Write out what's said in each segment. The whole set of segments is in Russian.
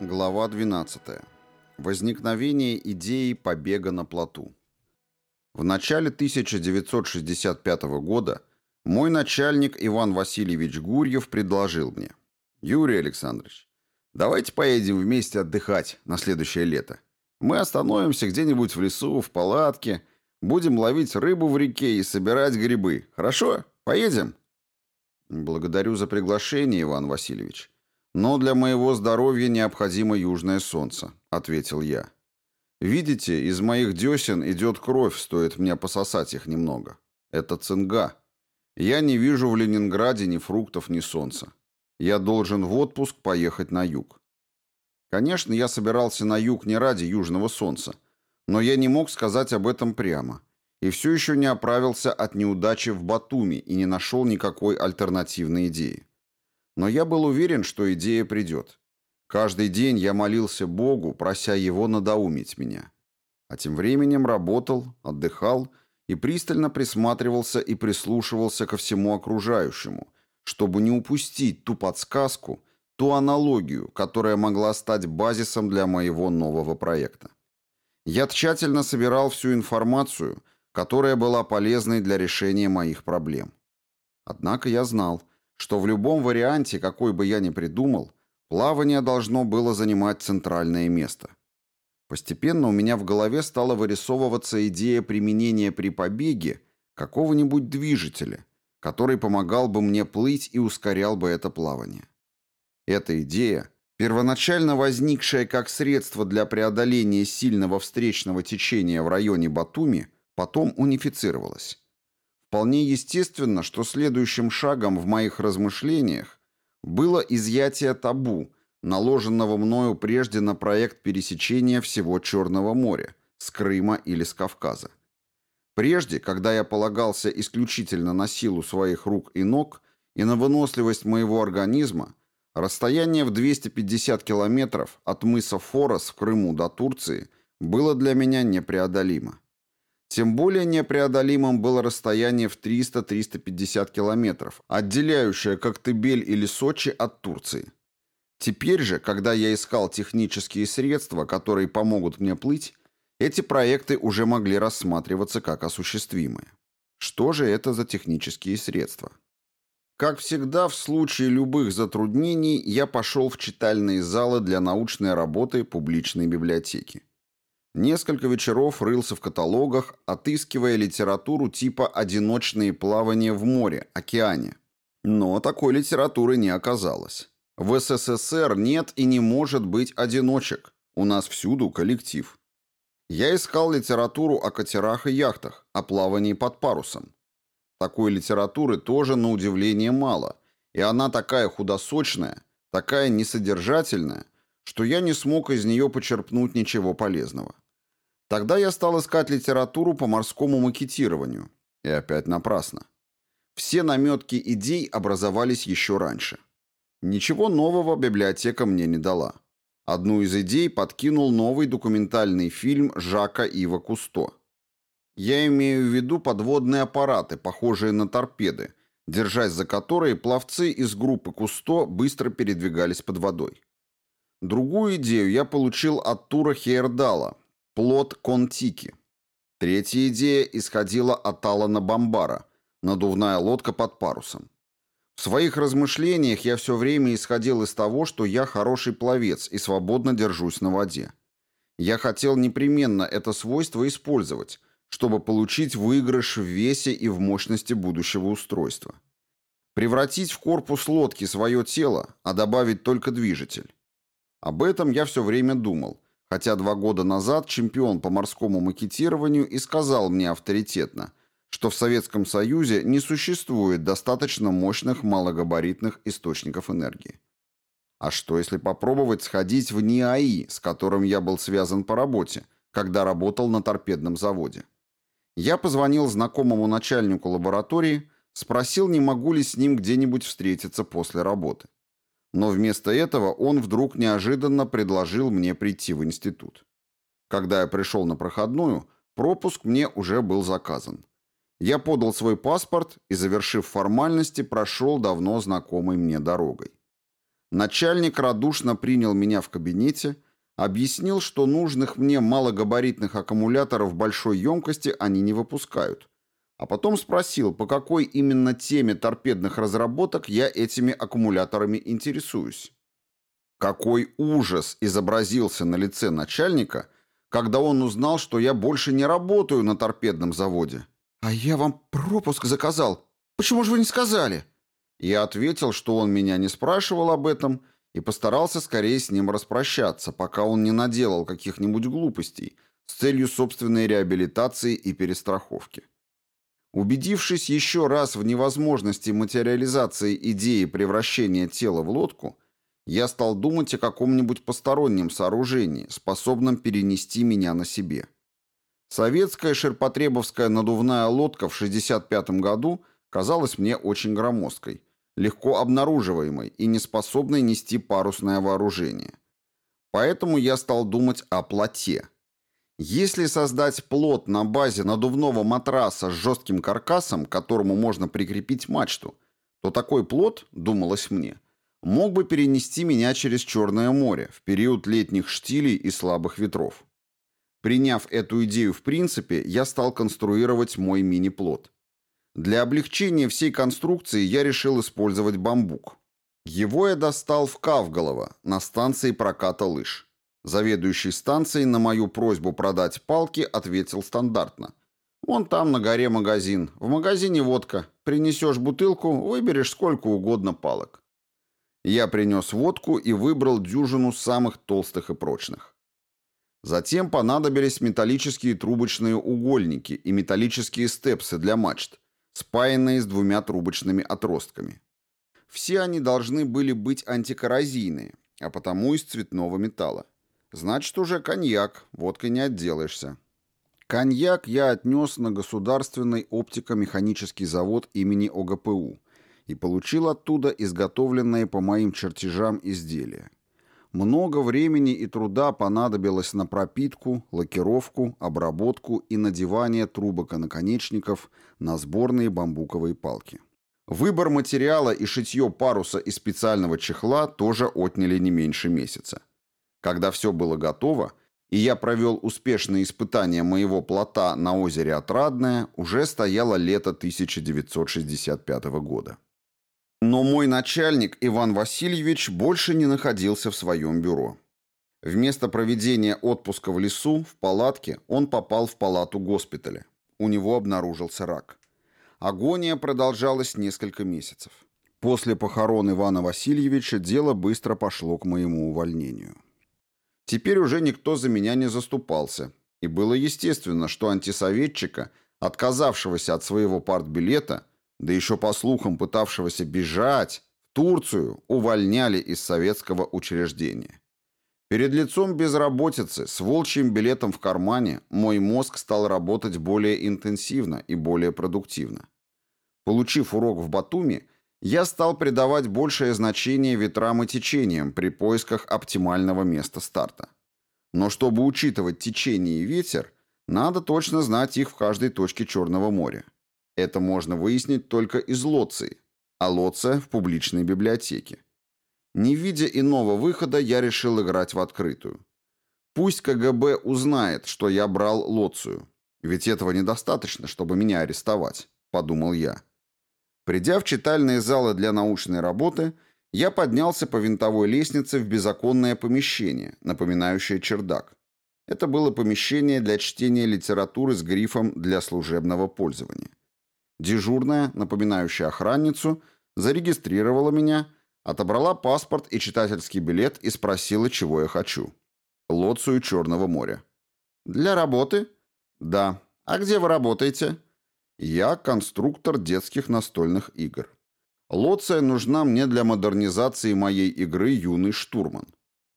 Глава 12. Возникновение идеи побега на плоту. В начале 1965 года мой начальник Иван Васильевич Гурьев предложил мне. «Юрий Александрович, давайте поедем вместе отдыхать на следующее лето. Мы остановимся где-нибудь в лесу, в палатке, будем ловить рыбу в реке и собирать грибы. Хорошо? Поедем?» «Благодарю за приглашение, Иван Васильевич». «Но для моего здоровья необходимо южное солнце», — ответил я. «Видите, из моих десен идет кровь, стоит мне пососать их немного. Это цинга. Я не вижу в Ленинграде ни фруктов, ни солнца. Я должен в отпуск поехать на юг». Конечно, я собирался на юг не ради южного солнца, но я не мог сказать об этом прямо. И все еще не оправился от неудачи в Батуми и не нашел никакой альтернативной идеи. Но я был уверен, что идея придет. Каждый день я молился Богу, прося Его надоумить меня. А тем временем работал, отдыхал и пристально присматривался и прислушивался ко всему окружающему, чтобы не упустить ту подсказку, ту аналогию, которая могла стать базисом для моего нового проекта. Я тщательно собирал всю информацию, которая была полезной для решения моих проблем. Однако я знал, что в любом варианте, какой бы я ни придумал, плавание должно было занимать центральное место. Постепенно у меня в голове стала вырисовываться идея применения при побеге какого-нибудь движителя, который помогал бы мне плыть и ускорял бы это плавание. Эта идея, первоначально возникшая как средство для преодоления сильного встречного течения в районе Батуми, потом унифицировалась. Вполне естественно, что следующим шагом в моих размышлениях было изъятие табу, наложенного мною прежде на проект пересечения всего Черного моря, с Крыма или с Кавказа. Прежде, когда я полагался исключительно на силу своих рук и ног и на выносливость моего организма, расстояние в 250 километров от мыса Форос в Крыму до Турции было для меня непреодолимо. Тем более непреодолимым было расстояние в 300-350 километров, отделяющее Коктебель или Сочи от Турции. Теперь же, когда я искал технические средства, которые помогут мне плыть, эти проекты уже могли рассматриваться как осуществимые. Что же это за технические средства? Как всегда, в случае любых затруднений я пошел в читальные залы для научной работы публичной библиотеки. Несколько вечеров рылся в каталогах, отыскивая литературу типа «Одиночные плавания в море», «Океане». Но такой литературы не оказалось. В СССР нет и не может быть одиночек. У нас всюду коллектив. Я искал литературу о катерах и яхтах, о плавании под парусом. Такой литературы тоже, на удивление, мало, и она такая худосочная, такая несодержательная, что я не смог из нее почерпнуть ничего полезного. Тогда я стал искать литературу по морскому макетированию. И опять напрасно. Все наметки идей образовались еще раньше. Ничего нового библиотека мне не дала. Одну из идей подкинул новый документальный фильм Жака Ива Кусто. Я имею в виду подводные аппараты, похожие на торпеды, держась за которые пловцы из группы Кусто быстро передвигались под водой. Другую идею я получил от Тура Хейердала, Плод Контики. Третья идея исходила от Алана Бомбара, надувная лодка под парусом. В своих размышлениях я все время исходил из того, что я хороший пловец и свободно держусь на воде. Я хотел непременно это свойство использовать, чтобы получить выигрыш в весе и в мощности будущего устройства. Превратить в корпус лодки свое тело, а добавить только движитель. Об этом я все время думал, Хотя два года назад чемпион по морскому макетированию и сказал мне авторитетно, что в Советском Союзе не существует достаточно мощных малогабаритных источников энергии. А что если попробовать сходить в НИАИ, с которым я был связан по работе, когда работал на торпедном заводе? Я позвонил знакомому начальнику лаборатории, спросил, не могу ли с ним где-нибудь встретиться после работы. Но вместо этого он вдруг неожиданно предложил мне прийти в институт. Когда я пришел на проходную, пропуск мне уже был заказан. Я подал свой паспорт и, завершив формальности, прошел давно знакомой мне дорогой. Начальник радушно принял меня в кабинете, объяснил, что нужных мне малогабаритных аккумуляторов большой емкости они не выпускают, а потом спросил, по какой именно теме торпедных разработок я этими аккумуляторами интересуюсь. Какой ужас изобразился на лице начальника, когда он узнал, что я больше не работаю на торпедном заводе. «А я вам пропуск заказал. Почему же вы не сказали?» Я ответил, что он меня не спрашивал об этом, и постарался скорее с ним распрощаться, пока он не наделал каких-нибудь глупостей с целью собственной реабилитации и перестраховки. Убедившись еще раз в невозможности материализации идеи превращения тела в лодку, я стал думать о каком-нибудь постороннем сооружении, способном перенести меня на себе. Советская ширпотребовская надувная лодка в 1965 году казалась мне очень громоздкой, легко обнаруживаемой и неспособной нести парусное вооружение. Поэтому я стал думать о плоте. Если создать плот на базе надувного матраса с жестким каркасом, к которому можно прикрепить мачту, то такой плот, думалось мне, мог бы перенести меня через Черное море в период летних штилей и слабых ветров. Приняв эту идею в принципе, я стал конструировать мой мини-плот. Для облегчения всей конструкции я решил использовать бамбук. Его я достал в Кавголово, на станции проката лыж. Заведующий станцией на мою просьбу продать палки ответил стандартно. «Вон там на горе магазин. В магазине водка. Принесешь бутылку, выберешь сколько угодно палок». Я принес водку и выбрал дюжину самых толстых и прочных. Затем понадобились металлические трубочные угольники и металлические степсы для мачт, спаянные с двумя трубочными отростками. Все они должны были быть антикоррозийные, а потому из цветного металла. Значит, уже коньяк, водкой не отделаешься. Коньяк я отнес на Государственный оптико-механический завод имени ОГПУ, и получил оттуда изготовленные по моим чертежам изделия. Много времени и труда понадобилось на пропитку, лакировку, обработку и надевание трубок и наконечников на сборные бамбуковые палки. Выбор материала и шитье паруса из специального чехла тоже отняли не меньше месяца. Когда все было готово, и я провел успешные испытания моего плота на озере Отрадное, уже стояло лето 1965 года. Но мой начальник Иван Васильевич больше не находился в своем бюро. Вместо проведения отпуска в лесу, в палатке, он попал в палату госпиталя. У него обнаружился рак. Агония продолжалась несколько месяцев. После похорон Ивана Васильевича дело быстро пошло к моему увольнению. Теперь уже никто за меня не заступался, и было естественно, что антисоветчика, отказавшегося от своего партбилета, да еще по слухам пытавшегося бежать, в Турцию увольняли из советского учреждения. Перед лицом безработицы, с волчьим билетом в кармане, мой мозг стал работать более интенсивно и более продуктивно. Получив урок в Батуми, я стал придавать большее значение ветрам и течениям при поисках оптимального места старта. Но чтобы учитывать течение и ветер, надо точно знать их в каждой точке Черного моря. Это можно выяснить только из Лоции, а Лоция в публичной библиотеке. Не видя иного выхода, я решил играть в открытую. Пусть КГБ узнает, что я брал Лоцию. Ведь этого недостаточно, чтобы меня арестовать, подумал я. Придя в читальные залы для научной работы, я поднялся по винтовой лестнице в беззаконное помещение, напоминающее чердак. Это было помещение для чтения литературы с грифом «для служебного пользования». Дежурная, напоминающая охранницу, зарегистрировала меня, отобрала паспорт и читательский билет и спросила, чего я хочу. Лоцию Черного моря. «Для работы?» «Да. А где вы работаете?» «Я конструктор детских настольных игр. Лоция нужна мне для модернизации моей игры «Юный штурман».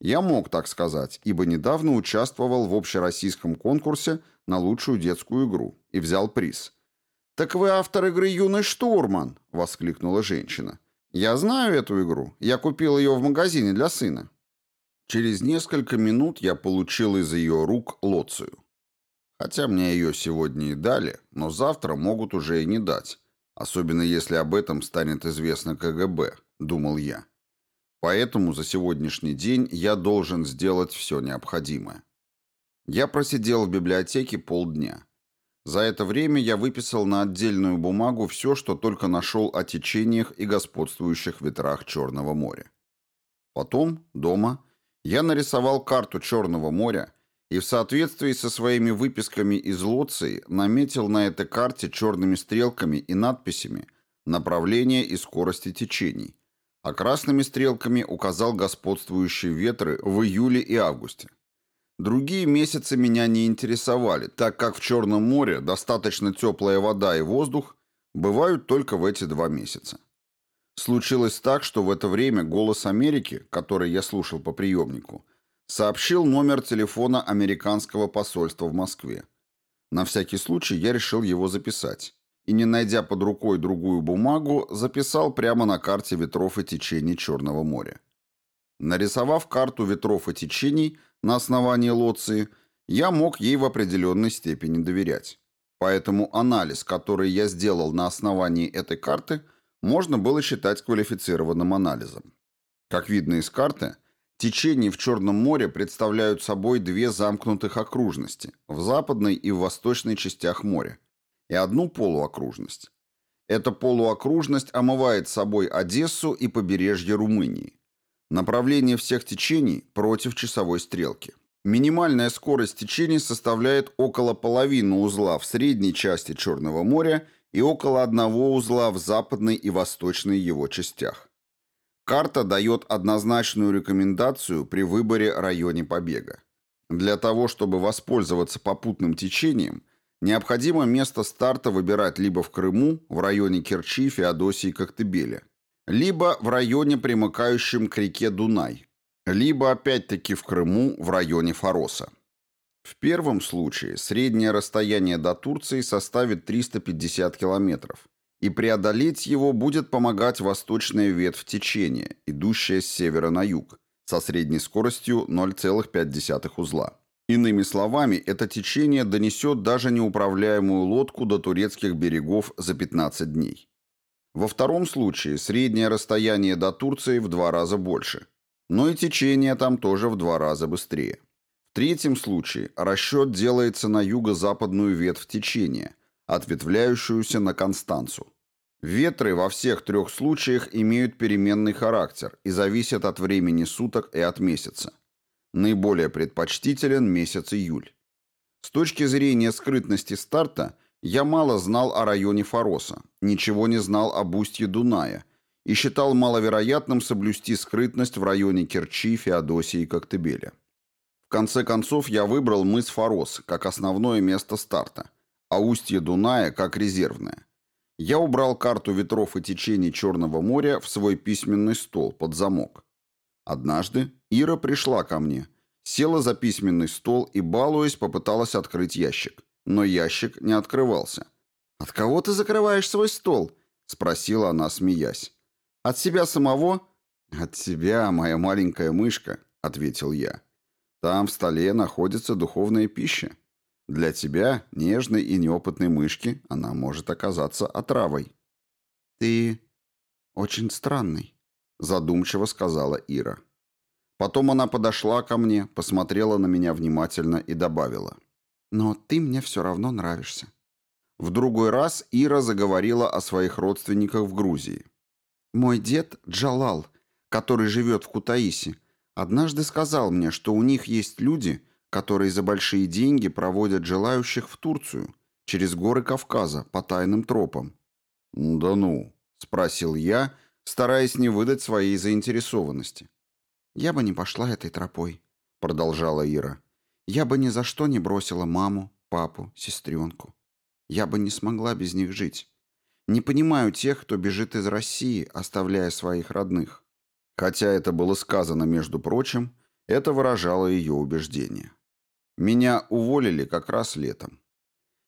Я мог так сказать, ибо недавно участвовал в общероссийском конкурсе на лучшую детскую игру и взял приз – «Так вы автор игры «Юный штурман», — воскликнула женщина. «Я знаю эту игру. Я купил ее в магазине для сына». Через несколько минут я получил из ее рук лоцию. Хотя мне ее сегодня и дали, но завтра могут уже и не дать, особенно если об этом станет известно КГБ, думал я. Поэтому за сегодняшний день я должен сделать все необходимое. Я просидел в библиотеке полдня. За это время я выписал на отдельную бумагу все, что только нашел о течениях и господствующих ветрах Черного моря. Потом, дома, я нарисовал карту Черного моря и в соответствии со своими выписками из Лоции наметил на этой карте черными стрелками и надписями направление и скорости течений, а красными стрелками указал господствующие ветры в июле и августе. Другие месяцы меня не интересовали, так как в Черном море достаточно теплая вода и воздух бывают только в эти два месяца. Случилось так, что в это время «Голос Америки», который я слушал по приемнику, сообщил номер телефона американского посольства в Москве. На всякий случай я решил его записать. И, не найдя под рукой другую бумагу, записал прямо на карте ветров и течений Черного моря. Нарисовав карту ветров и течений на основании Лоции, я мог ей в определенной степени доверять. Поэтому анализ, который я сделал на основании этой карты, можно было считать квалифицированным анализом. Как видно из карты, Течения в Черном море представляют собой две замкнутых окружности в западной и в восточной частях моря и одну полуокружность. Эта полуокружность омывает собой Одессу и побережье Румынии. Направление всех течений против часовой стрелки. Минимальная скорость течений составляет около половины узла в средней части Черного моря и около одного узла в западной и восточной его частях. Карта дает однозначную рекомендацию при выборе районе побега. Для того, чтобы воспользоваться попутным течением, необходимо место старта выбирать либо в Крыму, в районе Керчи, Феодосии, Коктебеля, либо в районе, примыкающем к реке Дунай, либо опять-таки в Крыму, в районе Фароса. В первом случае среднее расстояние до Турции составит 350 километров, и преодолеть его будет помогать восточная ветвь течения, идущая с севера на юг, со средней скоростью 0,5 узла. Иными словами, это течение донесет даже неуправляемую лодку до турецких берегов за 15 дней. Во втором случае среднее расстояние до Турции в два раза больше, но и течение там тоже в два раза быстрее. В третьем случае расчет делается на юго-западную ветвь течения, ответвляющуюся на Констанцу. Ветры во всех трех случаях имеют переменный характер и зависят от времени суток и от месяца. Наиболее предпочтителен месяц июль. С точки зрения скрытности старта, я мало знал о районе Фароса, ничего не знал об устье Дуная и считал маловероятным соблюсти скрытность в районе Керчи, Феодосии и Коктебеля. В конце концов, я выбрал мыс Фарос как основное место старта – а устье Дуная как резервное. Я убрал карту ветров и течений Черного моря в свой письменный стол под замок. Однажды Ира пришла ко мне, села за письменный стол и, балуясь, попыталась открыть ящик. Но ящик не открывался. «От кого ты закрываешь свой стол?» — спросила она, смеясь. «От себя самого?» «От себя, моя маленькая мышка», — ответил я. «Там в столе находится духовная пища. Для тебя, нежной и неопытной мышки, она может оказаться отравой. «Ты очень странный», — задумчиво сказала Ира. Потом она подошла ко мне, посмотрела на меня внимательно и добавила. «Но ты мне все равно нравишься». В другой раз Ира заговорила о своих родственниках в Грузии. «Мой дед Джалал, который живет в Кутаиси, однажды сказал мне, что у них есть люди, которые за большие деньги проводят желающих в Турцию, через горы Кавказа, по тайным тропам. «Да ну?» — спросил я, стараясь не выдать своей заинтересованности. «Я бы не пошла этой тропой», — продолжала Ира. «Я бы ни за что не бросила маму, папу, сестренку. Я бы не смогла без них жить. Не понимаю тех, кто бежит из России, оставляя своих родных». Хотя это было сказано, между прочим, это выражало ее убеждение. Меня уволили как раз летом.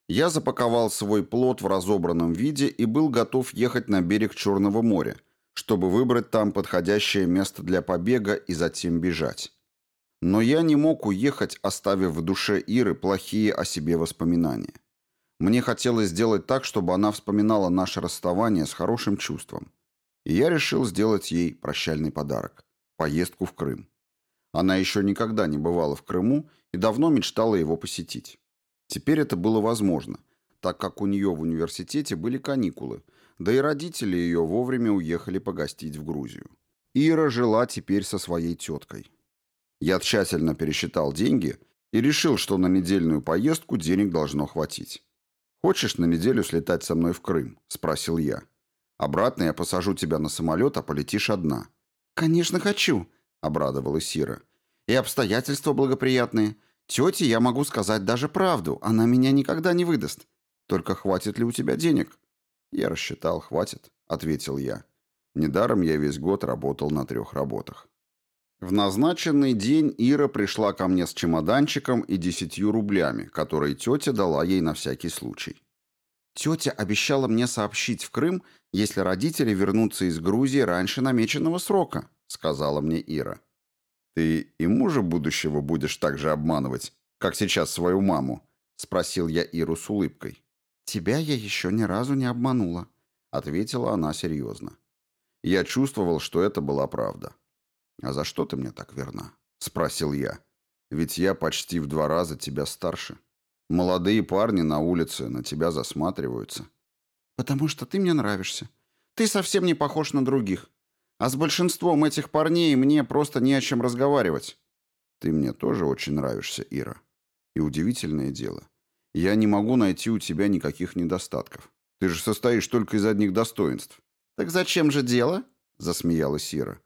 Я запаковал свой плод в разобранном виде и был готов ехать на берег Черного моря, чтобы выбрать там подходящее место для побега и затем бежать. Но я не мог уехать, оставив в душе Иры плохие о себе воспоминания. Мне хотелось сделать так, чтобы она вспоминала наше расставание с хорошим чувством. И я решил сделать ей прощальный подарок. Поездку в Крым. Она еще никогда не бывала в Крыму и давно мечтала его посетить. Теперь это было возможно, так как у нее в университете были каникулы, да и родители ее вовремя уехали погостить в Грузию. Ира жила теперь со своей теткой. Я тщательно пересчитал деньги и решил, что на недельную поездку денег должно хватить. «Хочешь на неделю слетать со мной в Крым?» – спросил я. «Обратно я посажу тебя на самолет, а полетишь одна». «Конечно хочу», – обрадовалась Ира. «И обстоятельства благоприятные. Тете я могу сказать даже правду, она меня никогда не выдаст. Только хватит ли у тебя денег?» «Я рассчитал, хватит», — ответил я. Недаром я весь год работал на трех работах. В назначенный день Ира пришла ко мне с чемоданчиком и десятью рублями, которые тетя дала ей на всякий случай. «Тетя обещала мне сообщить в Крым, если родители вернутся из Грузии раньше намеченного срока», — сказала мне Ира. «Ты и мужа будущего будешь так же обманывать, как сейчас свою маму?» — спросил я Иру с улыбкой. «Тебя я еще ни разу не обманула», — ответила она серьезно. Я чувствовал, что это была правда. «А за что ты мне так верна?» — спросил я. «Ведь я почти в два раза тебя старше. Молодые парни на улице на тебя засматриваются». «Потому что ты мне нравишься. Ты совсем не похож на других. А с большинством этих парней мне просто не о чем разговаривать». «Ты мне тоже очень нравишься, Ира. И удивительное дело. Я не могу найти у тебя никаких недостатков. Ты же состоишь только из одних достоинств. Так зачем же дело? Засмеялась Сира.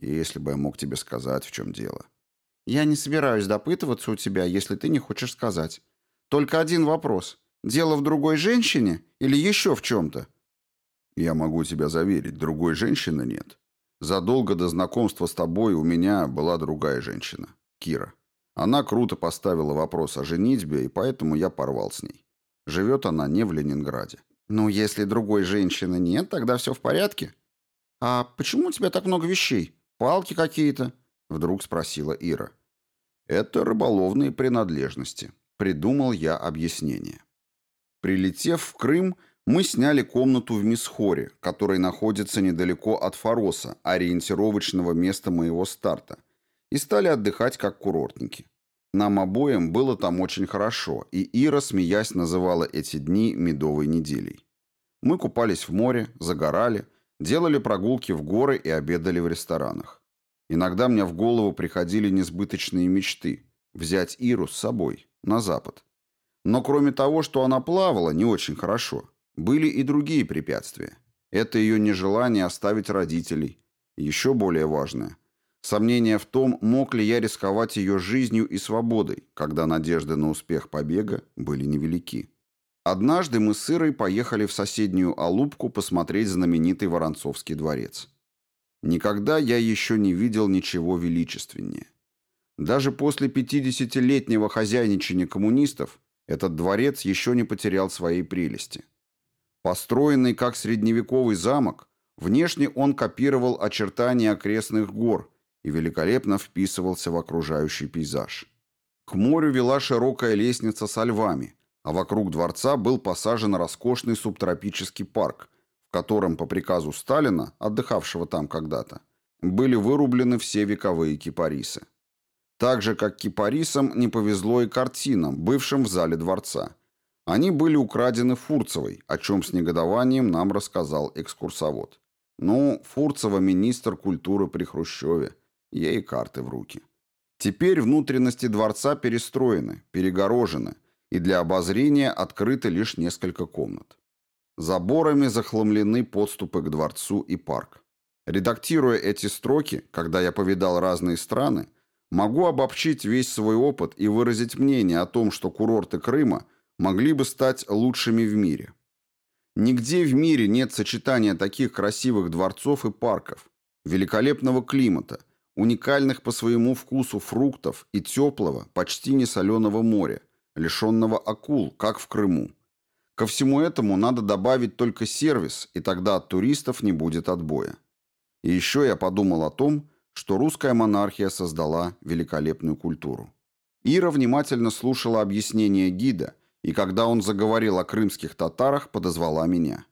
Если бы я мог тебе сказать, в чем дело. Я не собираюсь допытываться у тебя, если ты не хочешь сказать. Только один вопрос. Дело в другой женщине или еще в чем-то? Я могу тебя заверить, другой женщины нет. Задолго до знакомства с тобой у меня была другая женщина, Кира. Она круто поставила вопрос о женитьбе, и поэтому я порвал с ней. Живет она не в Ленинграде. «Ну, если другой женщины нет, тогда все в порядке». «А почему у тебя так много вещей? Палки какие-то?» Вдруг спросила Ира. «Это рыболовные принадлежности», — придумал я объяснение. Прилетев в Крым, мы сняли комнату в Мисхоре, которая находится недалеко от Фароса, ориентировочного места моего старта, и стали отдыхать как курортники. Нам обоим было там очень хорошо, и Ира, смеясь, называла эти дни медовой неделей. Мы купались в море, загорали, делали прогулки в горы и обедали в ресторанах. Иногда мне в голову приходили несбыточные мечты взять Иру с собой, на запад. Но кроме того, что она плавала не очень хорошо, были и другие препятствия. Это ее нежелание оставить родителей. Еще более важное – Сомнение в том, мог ли я рисковать ее жизнью и свободой, когда надежды на успех побега были невелики. Однажды мы с Ирой поехали в соседнюю Алубку посмотреть знаменитый Воронцовский дворец. Никогда я еще не видел ничего величественнее. Даже после 50-летнего хозяйничания коммунистов этот дворец еще не потерял своей прелести. Построенный как средневековый замок, внешне он копировал очертания окрестных гор – и великолепно вписывался в окружающий пейзаж. К морю вела широкая лестница со львами, а вокруг дворца был посажен роскошный субтропический парк, в котором по приказу Сталина, отдыхавшего там когда-то, были вырублены все вековые кипарисы. Так же, как кипарисам, не повезло и картинам, бывшим в зале дворца. Они были украдены Фурцевой, о чем с негодованием нам рассказал экскурсовод. Ну, Фурцева министр культуры при Хрущеве. Ей карты в руки. Теперь внутренности дворца перестроены, перегорожены, и для обозрения открыты лишь несколько комнат. Заборами захламлены подступы к дворцу и парк. Редактируя эти строки, когда я повидал разные страны, могу обобщить весь свой опыт и выразить мнение о том, что курорты Крыма могли бы стать лучшими в мире. Нигде в мире нет сочетания таких красивых дворцов и парков, великолепного климата, уникальных по своему вкусу фруктов и теплого, почти не соленого моря, лишенного акул, как в Крыму. Ко всему этому надо добавить только сервис, и тогда от туристов не будет отбоя. И еще я подумал о том, что русская монархия создала великолепную культуру. Ира внимательно слушала объяснения гида, и когда он заговорил о крымских татарах, подозвала меня.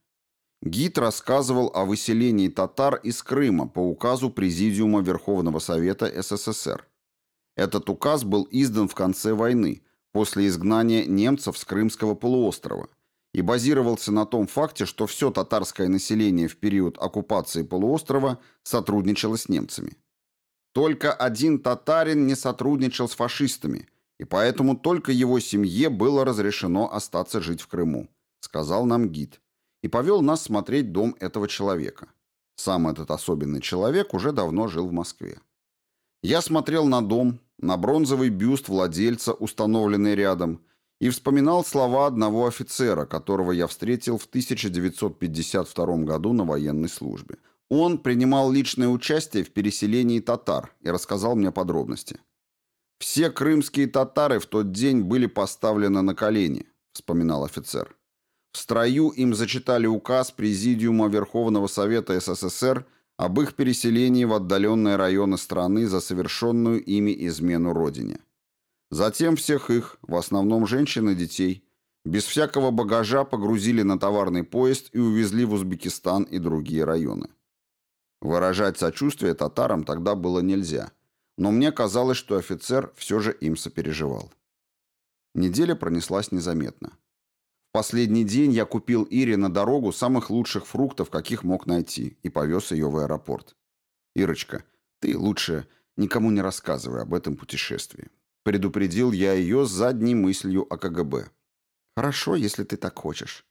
Гид рассказывал о выселении татар из Крыма по указу Президиума Верховного Совета СССР. Этот указ был издан в конце войны, после изгнания немцев с Крымского полуострова, и базировался на том факте, что все татарское население в период оккупации полуострова сотрудничало с немцами. Только один татарин не сотрудничал с фашистами, и поэтому только его семье было разрешено остаться жить в Крыму, сказал нам гид, и повел нас смотреть дом этого человека. Сам этот особенный человек уже давно жил в Москве. Я смотрел на дом, на бронзовый бюст владельца, установленный рядом, и вспоминал слова одного офицера, которого я встретил в 1952 году на военной службе. Он принимал личное участие в переселении татар и рассказал мне подробности. «Все крымские татары в тот день были поставлены на колени», — вспоминал офицер. В строю им зачитали указ Президиума Верховного Совета СССР об их переселении в отдаленные районы страны за совершенную ими измену Родине. Затем всех их, в основном женщин и детей, без всякого багажа погрузили на товарный поезд и увезли в Узбекистан и другие районы. Выражать сочувствие татарам тогда было нельзя, но мне казалось, что офицер все же им сопереживал. Неделя пронеслась незаметно. В последний день я купил Ире на дорогу самых лучших фруктов, каких мог найти, и повез ее в аэропорт. «Ирочка, ты лучше никому не рассказывай об этом путешествии. Предупредил я ее с задней мыслью о КГБ. «Хорошо, если ты так хочешь».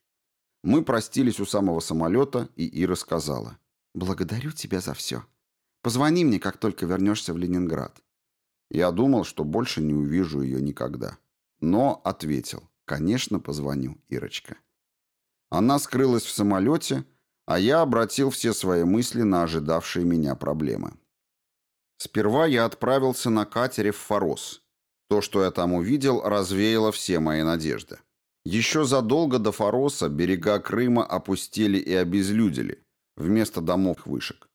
Мы простились у самого самолета, и Ира сказала. «Благодарю тебя за все. Позвони мне, как только вернешься в Ленинград». Я думал, что больше не увижу ее никогда. Но ответил. «Конечно, позвоню, Ирочка». Она скрылась в самолете, а я обратил все свои мысли на ожидавшие меня проблемы. Сперва я отправился на катере в Форос – то, что я там увидел, развеяло все мои надежды. Еще задолго до Фароса берега Крыма опустели и обезлюдили, вместо домов вышек.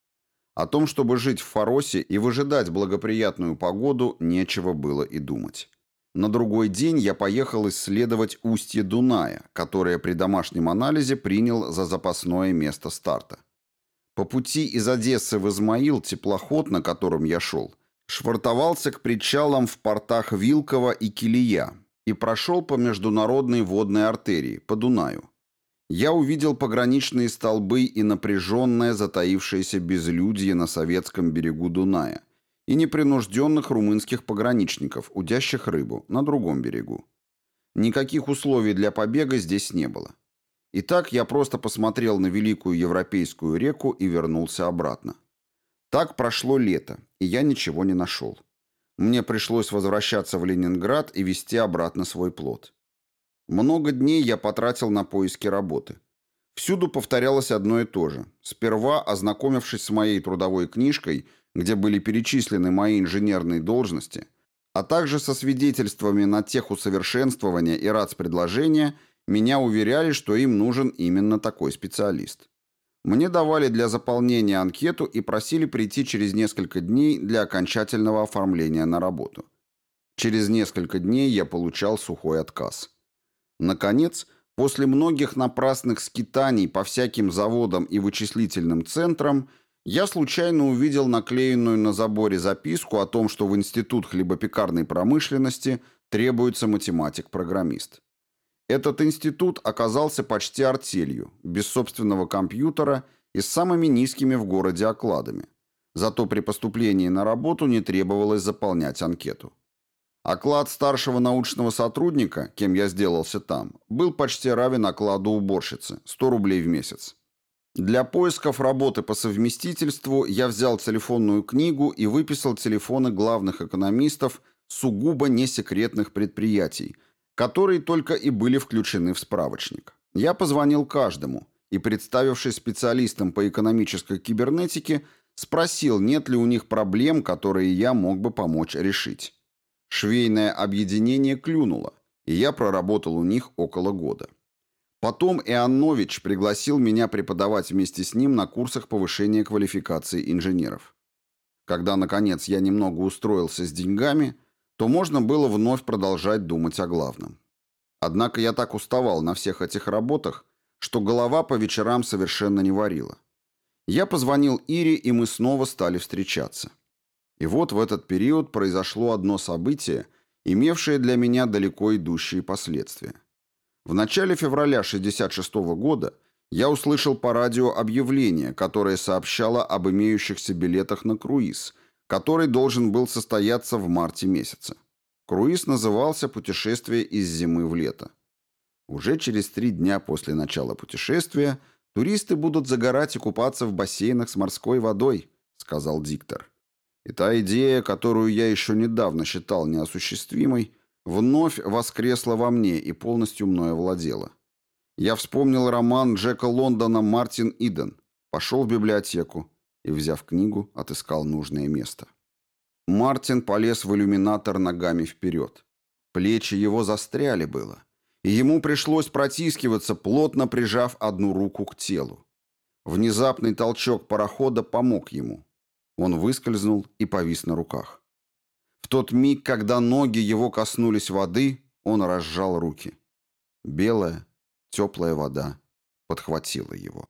О том, чтобы жить в Фаросе и выжидать благоприятную погоду, нечего было и думать. На другой день я поехал исследовать устье Дуная, которое при домашнем анализе принял за запасное место старта. По пути из Одессы в Измаил теплоход, на котором я шел, швартовался к причалам в портах Вилково и Килия и прошел по международной водной артерии, по Дунаю. Я увидел пограничные столбы и напряженное затаившееся безлюдье на советском берегу Дуная и непринужденных румынских пограничников, удящих рыбу, на другом берегу. Никаких условий для побега здесь не было. Итак, я просто посмотрел на великую европейскую реку и вернулся обратно. Так прошло лето, и я ничего не нашел. Мне пришлось возвращаться в Ленинград и везти обратно свой плод. Много дней я потратил на поиски работы. Всюду повторялось одно и то же. Сперва, ознакомившись с моей трудовой книжкой, где были перечислены мои инженерные должности, а также со свидетельствами на тех усовершенствования и РАЦ-предложения, меня уверяли, что им нужен именно такой специалист. Мне давали для заполнения анкету и просили прийти через несколько дней для окончательного оформления на работу. Через несколько дней я получал сухой отказ. Наконец, после многих напрасных скитаний по всяким заводам и вычислительным центрам, я случайно увидел наклеенную на заборе записку о том, что в Институт хлебопекарной промышленности требуется математик-программист. Этот институт оказался почти артелью, без собственного компьютера и с самыми низкими в городе окладами. Зато при поступлении на работу не требовалось заполнять анкету. Оклад старшего научного сотрудника, кем я сделался там, был почти равен окладу уборщицы – 100 рублей в месяц. Для поисков работы по совместительству я взял телефонную книгу и выписал телефоны главных экономистов сугубо несекретных предприятий – которые только и были включены в справочник. Я позвонил каждому и, представившись специалистом по экономической кибернетике, спросил, нет ли у них проблем, которые я мог бы помочь решить. Швейное объединение клюнуло, и я проработал у них около года. Потом Иоаннович пригласил меня преподавать вместе с ним на курсах повышения квалификации инженеров. Когда, наконец, я немного устроился с деньгами – то можно было вновь продолжать думать о главном. Однако я так уставал на всех этих работах, что голова по вечерам совершенно не варила. Я позвонил Ире, и мы снова стали встречаться. И вот в этот период произошло одно событие, имевшее для меня далеко идущие последствия. В начале февраля 1966 года я услышал по радио объявление, которое сообщало об имеющихся билетах на круиз, который должен был состояться в марте месяце. Круиз назывался «Путешествие из зимы в лето». Уже через три дня после начала путешествия туристы будут загорать и купаться в бассейнах с морской водой, сказал диктор. И та идея, которую я еще недавно считал неосуществимой, вновь воскресла во мне и полностью мною владела. Я вспомнил роман Джека Лондона «Мартин Иден», пошел в библиотеку и, взяв книгу, отыскал нужное место. Мартин полез в иллюминатор ногами вперед. Плечи его застряли было, и ему пришлось протискиваться, плотно прижав одну руку к телу. Внезапный толчок парохода помог ему. Он выскользнул и повис на руках. В тот миг, когда ноги его коснулись воды, он разжал руки. Белая, теплая вода подхватила его.